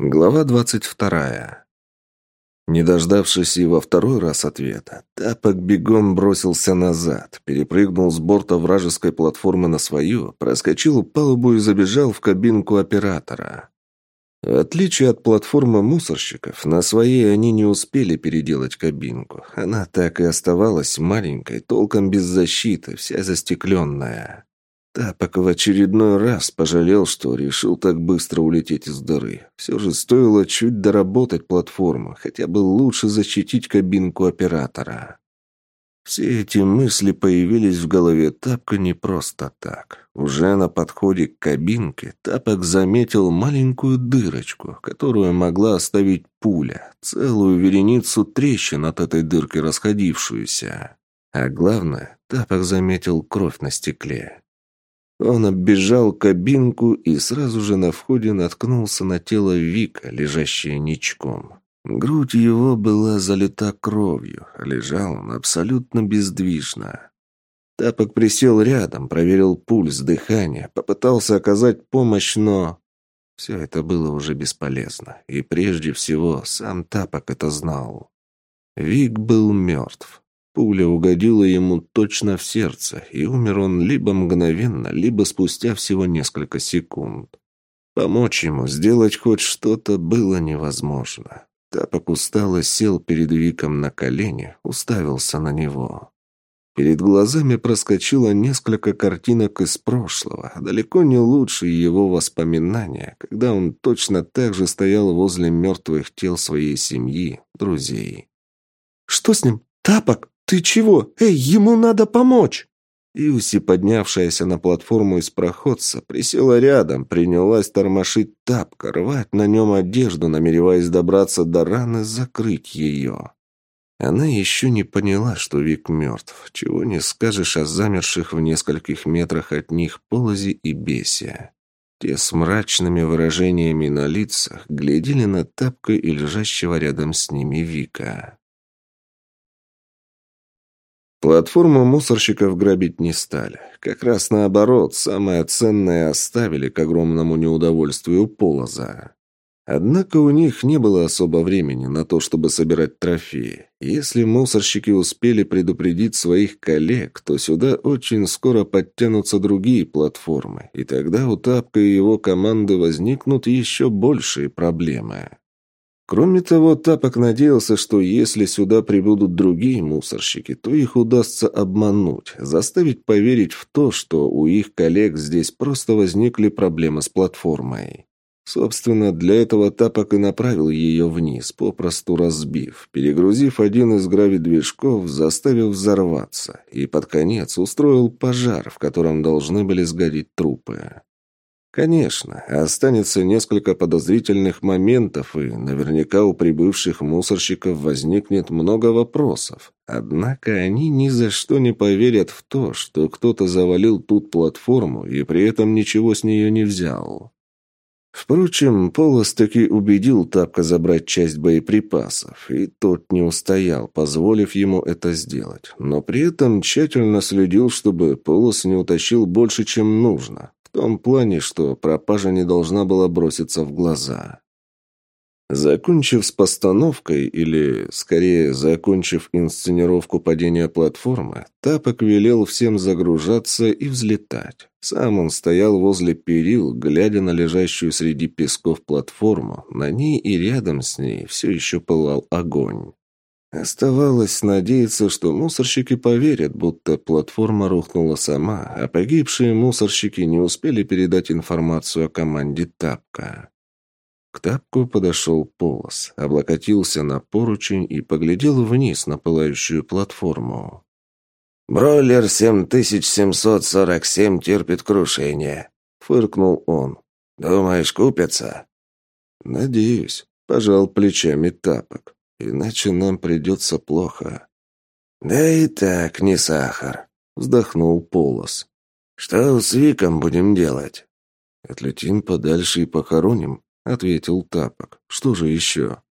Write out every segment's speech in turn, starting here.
Глава двадцать вторая. Не дождавшись и во второй раз ответа, Тапок бегом бросился назад, перепрыгнул с борта вражеской платформы на свою, проскочил палубу и забежал в кабинку оператора. В отличие от платформы мусорщиков, на своей они не успели переделать кабинку. Она так и оставалась маленькой, толком без защиты, вся застекленная. Тапок в очередной раз пожалел, что решил так быстро улететь из дыры. Все же стоило чуть доработать платформу, хотя бы лучше защитить кабинку оператора. Все эти мысли появились в голове Тапка не просто так. Уже на подходе к кабинке Тапок заметил маленькую дырочку, которую могла оставить пуля, целую вереницу трещин от этой дырки расходившуюся. А главное, Тапок заметил кровь на стекле. Он оббежал кабинку и сразу же на входе наткнулся на тело Вика, лежащее ничком. Грудь его была залита кровью, а лежал он абсолютно бездвижно. Тапок присел рядом, проверил пульс, дыхание, попытался оказать помощь, но... Все это было уже бесполезно, и прежде всего сам Тапок это знал. Вик был мертв. Пуля угодила ему точно в сердце, и умер он либо мгновенно, либо спустя всего несколько секунд. Помочь ему сделать хоть что-то было невозможно. Тапок устало сел перед Виком на колени, уставился на него. Перед глазами проскочило несколько картинок из прошлого, далеко не лучшие его воспоминания, когда он точно так же стоял возле мертвых тел своей семьи, друзей. «Что с ним? Тапок?» «Ты чего? Эй, ему надо помочь!» Иуси, поднявшаяся на платформу из проходца, присела рядом, принялась тормошить тапка, рвать на нем одежду, намереваясь добраться до раны, закрыть ее. Она еще не поняла, что Вик мертв, чего не скажешь о замерших в нескольких метрах от них Полозе и Бесе. Те с мрачными выражениями на лицах глядели на тапка и лежащего рядом с ними Вика. Платформу мусорщиков грабить не стали. Как раз наоборот, самое ценное оставили к огромному неудовольствию Полоза. Однако у них не было особо времени на то, чтобы собирать трофеи. Если мусорщики успели предупредить своих коллег, то сюда очень скоро подтянутся другие платформы, и тогда у Тапка и его команды возникнут еще большие проблемы. Кроме того, Тапок надеялся, что если сюда прибудут другие мусорщики, то их удастся обмануть, заставить поверить в то, что у их коллег здесь просто возникли проблемы с платформой. Собственно, для этого Тапок и направил ее вниз, попросту разбив, перегрузив один из гравидвижков, заставив взорваться, и под конец устроил пожар, в котором должны были сгореть трупы. Конечно, останется несколько подозрительных моментов, и наверняка у прибывших мусорщиков возникнет много вопросов. Однако они ни за что не поверят в то, что кто-то завалил тут платформу и при этом ничего с нее не взял. Впрочем, Полос таки убедил Тапка забрать часть боеприпасов, и тот не устоял, позволив ему это сделать. Но при этом тщательно следил, чтобы Полос не утащил больше, чем нужно. В том плане, что пропажа не должна была броситься в глаза. Закончив с постановкой, или, скорее, закончив инсценировку падения платформы, Тапок велел всем загружаться и взлетать. Сам он стоял возле перил, глядя на лежащую среди песков платформу. На ней и рядом с ней все еще пылал огонь. Оставалось надеяться, что мусорщики поверят, будто платформа рухнула сама, а погибшие мусорщики не успели передать информацию о команде Тапка. К Тапку подошел Полос, облокотился на поручень и поглядел вниз на пылающую платформу. «Бройлер 7747 терпит крушение», — фыркнул он. «Думаешь, купятся?» «Надеюсь», — пожал плечами Тапок. Иначе нам придется плохо». «Да и так не сахар», — вздохнул Полос. «Что с Виком будем делать?» «Отлетим подальше и похороним», — ответил Тапок. «Что же еще?»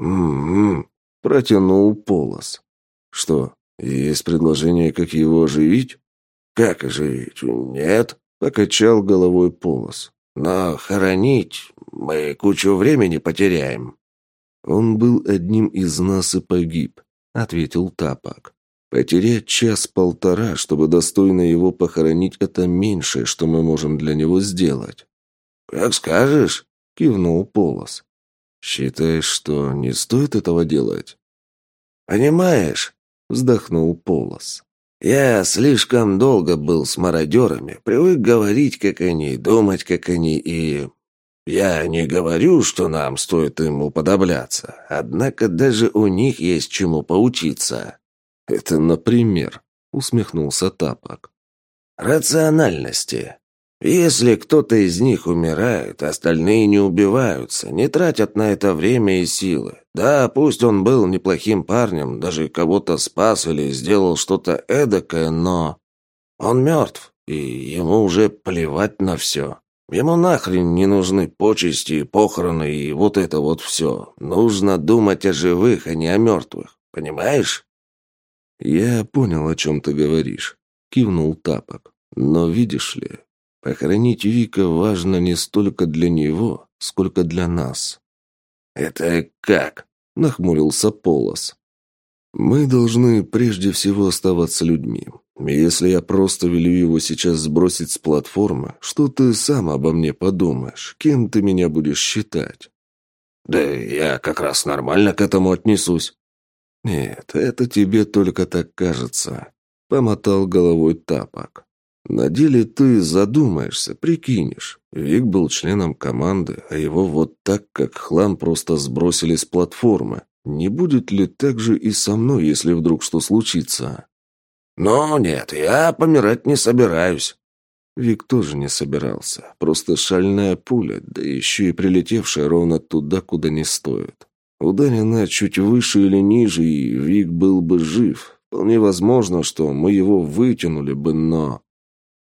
«М-м-м», протянул Полос. «Что, есть предложение, как его оживить?» «Как оживить? Нет», — покачал головой Полос. «Но хоронить Мы кучу времени потеряем». «Он был одним из нас и погиб», — ответил Тапок. «Потерять час-полтора, чтобы достойно его похоронить, это меньшее, что мы можем для него сделать». «Как скажешь», — кивнул Полос. «Считаешь, что не стоит этого делать?» «Понимаешь», — вздохнул Полос. «Я слишком долго был с мародерами, привык говорить, как они, думать, как они, и я не говорю, что нам стоит им уподобляться, однако даже у них есть чему поучиться. Это, например, усмехнулся Тапок. Рациональности. Если кто-то из них умирает, остальные не убиваются, не тратят на это время и силы. Да, пусть он был неплохим парнем, даже кого-то спас или сделал что-то эдакое, но... Он мертв, и ему уже плевать на все. Ему нахрен не нужны почести, похороны и вот это вот все. Нужно думать о живых, а не о мертвых. Понимаешь? Я понял, о чем ты говоришь. Кивнул Тапок. Но видишь ли, похоронить Вика важно не столько для него, сколько для нас. Это как? Нахмурился Полос. Мы должны прежде всего оставаться людьми. Если я просто велю его сейчас сбросить с платформы, что ты сам обо мне подумаешь? Кем ты меня будешь считать? Да я как раз нормально к этому отнесусь. Нет, это тебе только так кажется. Помотал головой тапок. На деле ты задумаешься, прикинешь. Вик был членом команды, а его вот так, как хлам, просто сбросили с платформы. Не будет ли так же и со мной, если вдруг что случится? «Но нет, я помирать не собираюсь». Вик тоже не собирался. Просто шальная пуля, да еще и прилетевшая ровно туда, куда не стоит. Ударена чуть выше или ниже, и Вик был бы жив. Вполне возможно, что мы его вытянули бы, но...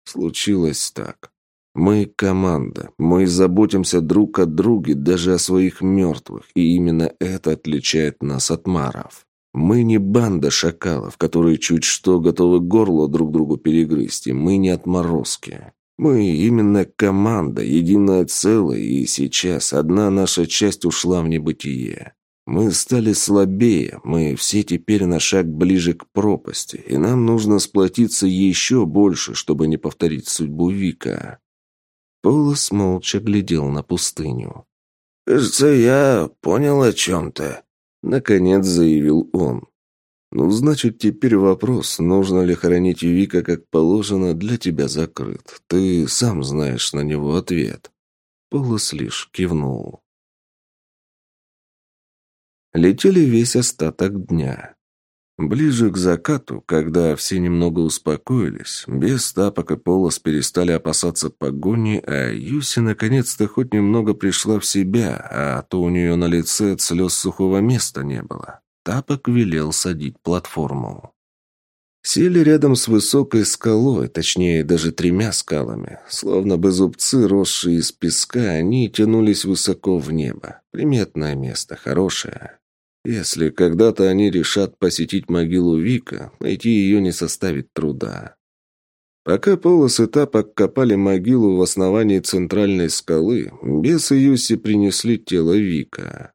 Случилось так. Мы команда. Мы заботимся друг о друге, даже о своих мертвых, и именно это отличает нас от маров. Мы не банда шакалов, которые чуть что готовы горло друг другу перегрызть, и мы не отморозки. Мы именно команда, единое целое, и сейчас одна наша часть ушла в небытие. Мы стали слабее, мы все теперь на шаг ближе к пропасти, и нам нужно сплотиться еще больше, чтобы не повторить судьбу Вика. Полос молча глядел на пустыню. «Кажется, я понял о чем то Наконец заявил он. «Ну, значит, теперь вопрос, нужно ли хоронить Вика как положено, для тебя закрыт. Ты сам знаешь на него ответ». Полос лишь кивнул. Летели весь остаток дня. Ближе к закату, когда все немного успокоились, без тапок и полос перестали опасаться погони, а Юси наконец-то хоть немного пришла в себя, а то у нее на лице от слез сухого места не было. Тапок велел садить платформу. Сели рядом с высокой скалой, точнее, даже тремя скалами. Словно бы зубцы, росшие из песка, они тянулись высоко в небо. Приметное место, хорошее. Если когда-то они решат посетить могилу Вика, найти ее не составит труда. Пока Полос и Тапок копали могилу в основании центральной скалы, бес и Юси принесли тело Вика.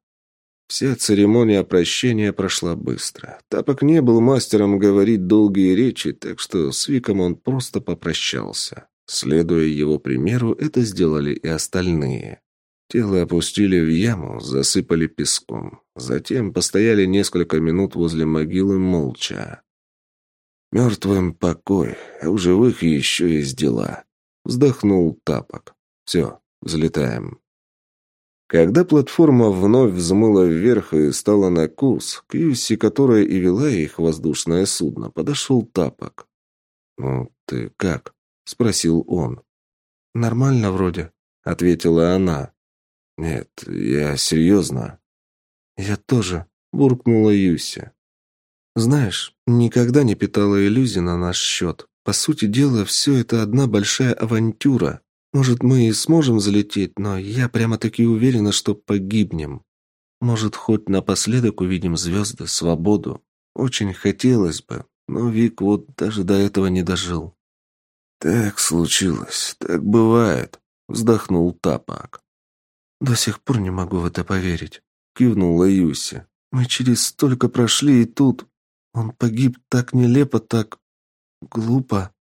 Вся церемония прощения прошла быстро. Тапок не был мастером говорить долгие речи, так что с Виком он просто попрощался. Следуя его примеру, это сделали и остальные. Тело опустили в яму, засыпали песком. Затем постояли несколько минут возле могилы молча. «Мертвым покой, а у живых еще есть дела», — вздохнул Тапок. «Все, взлетаем». Когда платформа вновь взмыла вверх и стала на курс, к Юси, которая и вела их воздушное судно, подошел Тапок. «Ну, ты как?» — спросил он. «Нормально вроде», — ответила она. «Нет, я серьезно». «Я тоже», — буркнула Юся. «Знаешь, никогда не питала иллюзий на наш счет. По сути дела, все это одна большая авантюра. Может, мы и сможем залететь, но я прямо-таки уверена, что погибнем. Может, хоть напоследок увидим звезды, свободу. Очень хотелось бы, но Вик вот даже до этого не дожил». «Так случилось, так бывает», — вздохнул Тапак. «До сих пор не могу в это поверить», — кивнула Юси. «Мы через столько прошли, и тут... Он погиб так нелепо, так... глупо».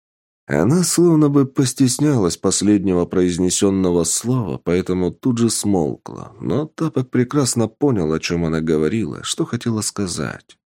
Она словно бы постеснялась последнего произнесенного слова, поэтому тут же смолкла. Но Тапок прекрасно понял, о чем она говорила, что хотела сказать.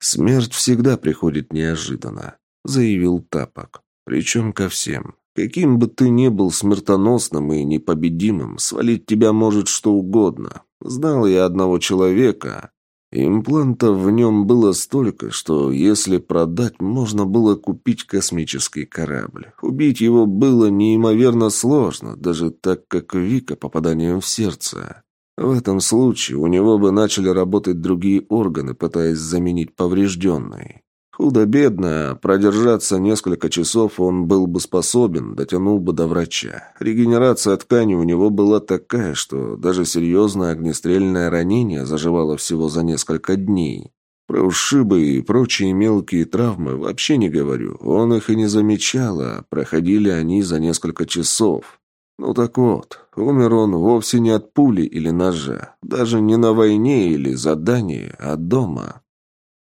«Смерть всегда приходит неожиданно», — заявил Тапок. «Причем ко всем. Каким бы ты ни был смертоносным и непобедимым, свалить тебя может что угодно. Знал я одного человека. Имплантов в нем было столько, что если продать, можно было купить космический корабль. Убить его было неимоверно сложно, даже так, как Вика попаданием в сердце. В этом случае у него бы начали работать другие органы, пытаясь заменить поврежденный. Худо-бедно, продержаться несколько часов он был бы способен, дотянул бы до врача. Регенерация ткани у него была такая, что даже серьезное огнестрельное ранение заживало всего за несколько дней. Про ушибы и прочие мелкие травмы вообще не говорю. Он их и не замечал, а проходили они за несколько часов. Ну так вот, умер он вовсе не от пули или ножа, даже не на войне или задании, а дома.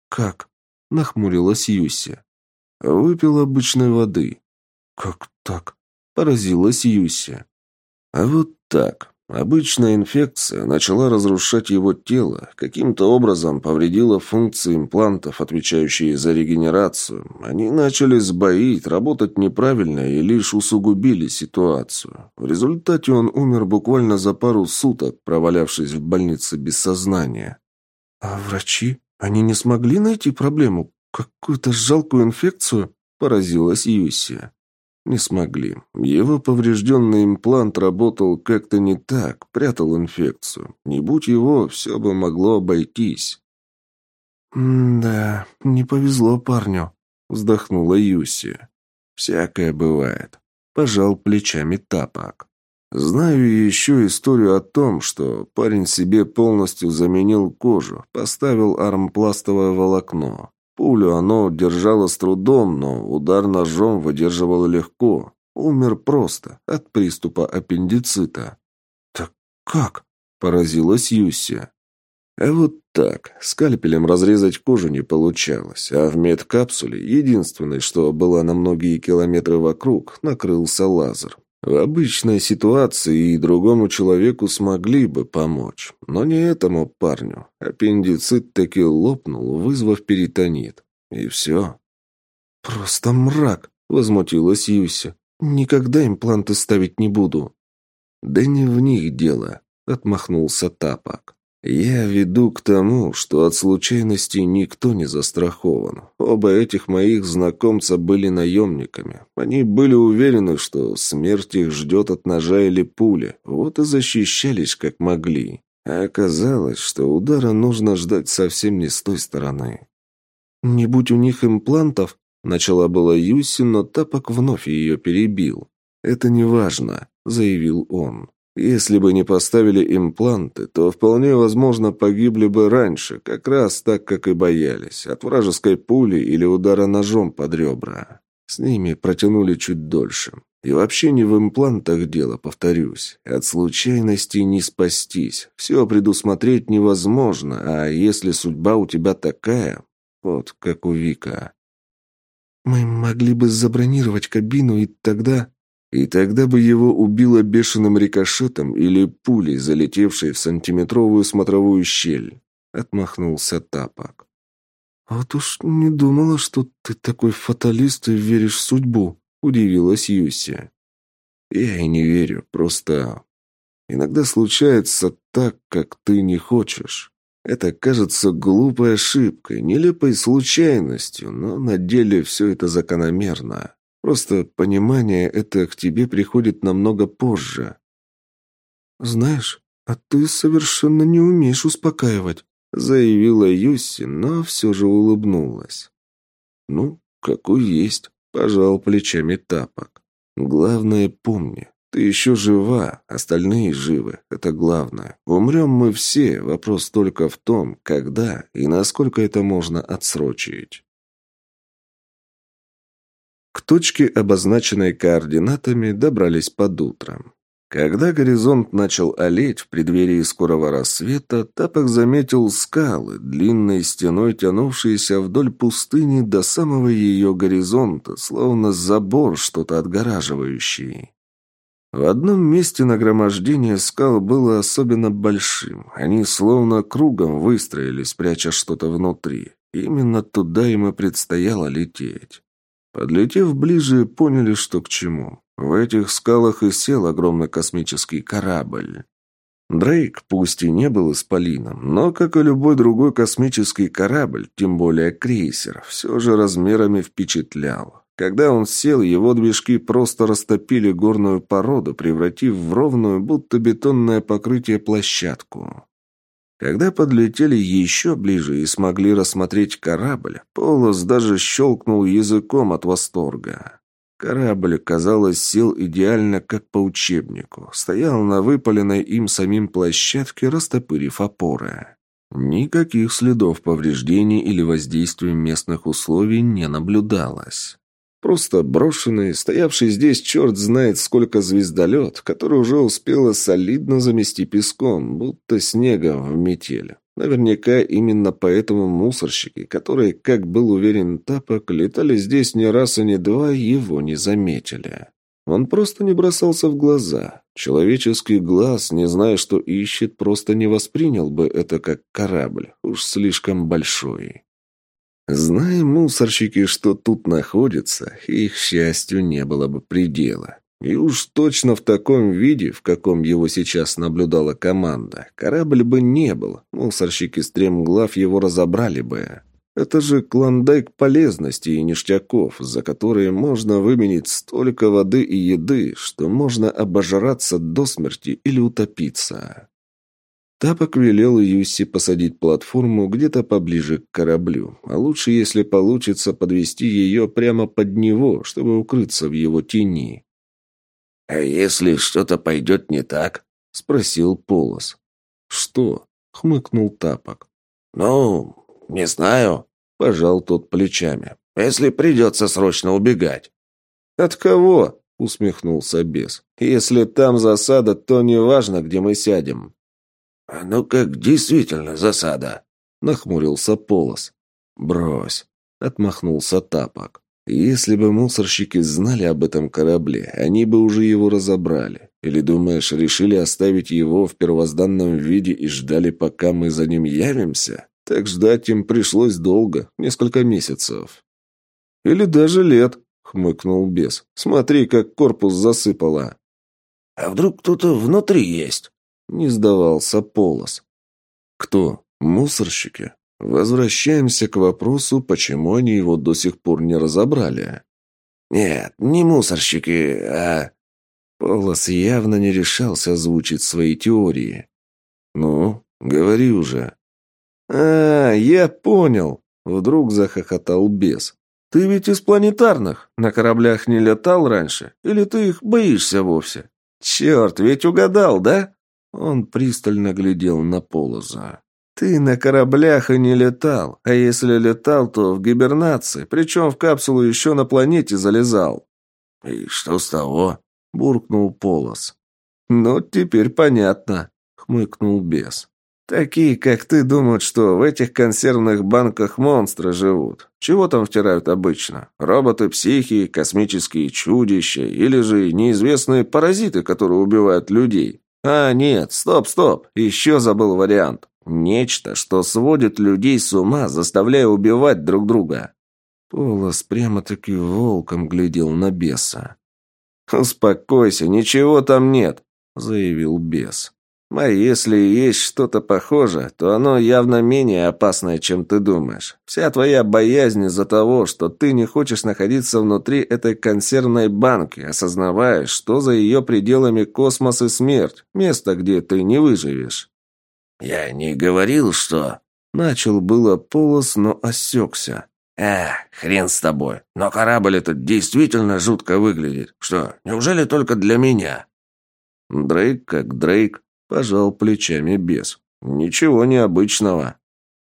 «Как?» Нахмурилась Юси. Выпил обычной воды. Как так? Поразилась Юси. А вот так. Обычная инфекция начала разрушать его тело, каким-то образом повредила функции имплантов, отвечающие за регенерацию. Они начали сбоить, работать неправильно и лишь усугубили ситуацию. В результате он умер буквально за пару суток, провалявшись в больнице без сознания. «А врачи?» Они не смогли найти проблему? Какую-то жалкую инфекцию?» – поразилась Юси. Не смогли. Его поврежденный имплант работал как-то не так, прятал инфекцию. Не будь его, все бы могло обойтись. «Да, не повезло парню», — вздохнула Юси. «Всякое бывает», — пожал плечами тапок. Знаю еще историю о том, что парень себе полностью заменил кожу, поставил армпластовое волокно. Пулю оно держало с трудом, но удар ножом выдерживало легко. Умер просто, от приступа аппендицита. «Так как?» – поразилась Юси. А вот так, скальпелем разрезать кожу не получалось, а в медкапсуле, единственное, что было на многие километры вокруг, накрылся лазер. В обычной ситуации и другому человеку смогли бы помочь, но не этому парню. Аппендицит таки лопнул, вызвав перитонит. И все. «Просто мрак!» — возмутилась Юся. «Никогда импланты ставить не буду». «Да не в них дело», — отмахнулся Тапок. «Я веду к тому, что от случайностей никто не застрахован. Оба этих моих знакомца были наемниками. Они были уверены, что смерть их ждет от ножа или пули, вот и защищались как могли. А оказалось, что удара нужно ждать совсем не с той стороны». «Не будь у них имплантов», — начала была Юси, но Тапок вновь ее перебил. «Это не важно», — заявил он. Если бы не поставили импланты, то вполне возможно погибли бы раньше, как раз так, как и боялись, от вражеской пули или удара ножом под ребра. С ними протянули чуть дольше. И вообще не в имплантах дело, повторюсь. От случайностей не спастись. Все предусмотреть невозможно, а если судьба у тебя такая, вот как у Вика. «Мы могли бы забронировать кабину, и тогда...» И тогда бы его убило бешеным рикошетом или пулей, залетевшей в сантиметровую смотровую щель. Отмахнулся Тапок. «Вот уж не думала, что ты такой фаталист и веришь в судьбу», — удивилась Юся. «Я и не верю, просто иногда случается так, как ты не хочешь. Это кажется глупой ошибкой, нелепой случайностью, но на деле все это закономерно. Просто понимание это к тебе приходит намного позже. Знаешь, а ты совершенно не умеешь успокаивать, заявила Юси, но все же улыбнулась. Ну, какой есть, пожал плечами тапок. Главное, помни, ты еще жива, остальные живы, это главное. Умрем мы все, вопрос только в том, когда и насколько это можно отсрочить. К точке, обозначенной координатами, добрались под утро. Когда горизонт начал олеть в преддверии скорого рассвета, Тапок заметил скалы, длинной стеной тянувшиеся вдоль пустыни до самого ее горизонта, словно забор что-то отгораживающий. В одном месте нагромождение скал было особенно большим. Они словно кругом выстроились, пряча что-то внутри. Именно туда им и предстояло лететь. Подлетев ближе, поняли, что к чему. В этих скалах и сел огромный космический корабль. Дрейк пусть и не был исполином, но, как и любой другой космический корабль, тем более крейсер, все же размерами впечатлял. Когда он сел, его движки просто растопили горную породу, превратив в ровную, будто бетонное покрытие площадку. Когда подлетели еще ближе и смогли рассмотреть корабль, Полос даже щелкнул языком от восторга. Корабль, казалось, сел идеально, как по учебнику. Стоял на выпаленной им самим площадке, растопырив опоры. Никаких следов повреждений или воздействия местных условий не наблюдалось. Просто брошенный, стоявший здесь черт знает сколько звездолет, который уже успела солидно замести песком, будто снегом в метель. Наверняка именно поэтому мусорщики, которые, как был уверен Тапок, летали здесь не раз и не два, его не заметили. Он просто не бросался в глаза. Человеческий глаз, не зная, что ищет, просто не воспринял бы это как корабль, уж слишком большой. Зная мусорщики, что тут находится, их счастью не было бы предела. И уж точно в таком виде, в каком его сейчас наблюдала команда, корабль бы не был, мусорщики стремглав его разобрали бы. Это же клондайк полезностей и ништяков, за которые можно выменить столько воды и еды, что можно обожраться до смерти или утопиться. Тапок велел Юси посадить платформу где-то поближе к кораблю, а лучше, если получится, подвести ее прямо под него, чтобы укрыться в его тени. «А если что-то пойдет не так?» — спросил Полос. «Что?» — хмыкнул Тапок. «Ну, не знаю», — пожал тот плечами. «Если придется срочно убегать». «От кого?» — усмехнулся бес. «Если там засада, то неважно, где мы сядем». «А ну как действительно засада?» — нахмурился Полос. «Брось», — отмахнулся Тапок. Если бы мусорщики знали об этом корабле, они бы уже его разобрали. Или, думаешь, решили оставить его в первозданном виде и ждали, пока мы за ним явимся? Так ждать им пришлось долго, несколько месяцев. Или даже лет, хмыкнул бес. Смотри, как корпус засыпало. А вдруг кто-то внутри есть? Не сдавался Полос. Кто? Мусорщики? Возвращаемся к вопросу, почему они его до сих пор не разобрали. Нет, не мусорщики, а... Полос явно не решался озвучить свои теории. «Ну, говори уже». «А, я понял», — вдруг захохотал бес. «Ты ведь из планетарных. На кораблях не летал раньше? Или ты их боишься вовсе? Черт, ведь угадал, да?» Он пристально глядел на Полоза. Ты на кораблях и не летал, а если летал, то в гибернации, причем в капсулу еще на планете залезал». «И что с того?» – буркнул Полос. «Ну, теперь понятно», – хмыкнул бес. «Такие, как ты, думают, что в этих консервных банках монстры живут. Чего там втирают обычно? Роботы-психи, космические чудища или же неизвестные паразиты, которые убивают людей? А, нет, стоп, стоп, еще забыл вариант. Нечто, что сводит людей с ума, заставляя убивать друг друга. Полос прямо-таки волком глядел на беса. «Успокойся, ничего там нет», — заявил бес. «А если есть что-то похожее, то оно явно менее опасное, чем ты думаешь. Вся твоя боязнь из-за того, что ты не хочешь находиться внутри этой консервной банки, осознавая, что за ее пределами космос и смерть, место, где ты не выживешь. «Я не говорил, что...» Начал было полос, но осекся. «Эх, хрен с тобой. Но корабль этот действительно жутко выглядит. Что, неужели только для меня?» Дрейк как Дрейк, пожал плечами без. «Ничего необычного».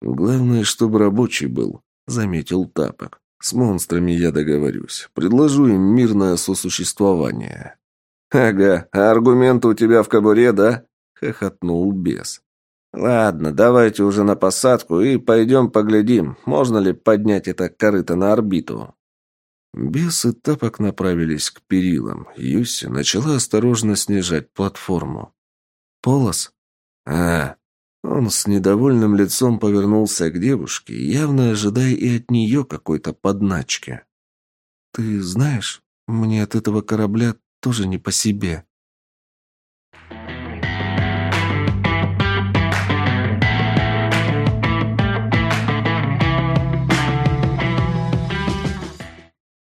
«Главное, чтобы рабочий был», — заметил Тапок. «С монстрами я договорюсь. Предложу им мирное сосуществование». «Ага, а аргументы у тебя в кобуре, да?» — хохотнул бес. «Ладно, давайте уже на посадку и пойдем поглядим, можно ли поднять это корыто на орбиту». Бес и Тапок направились к перилам. Юси начала осторожно снижать платформу. «Полос?» «А...» Он с недовольным лицом повернулся к девушке, явно ожидая и от нее какой-то подначки. «Ты знаешь, мне от этого корабля тоже не по себе».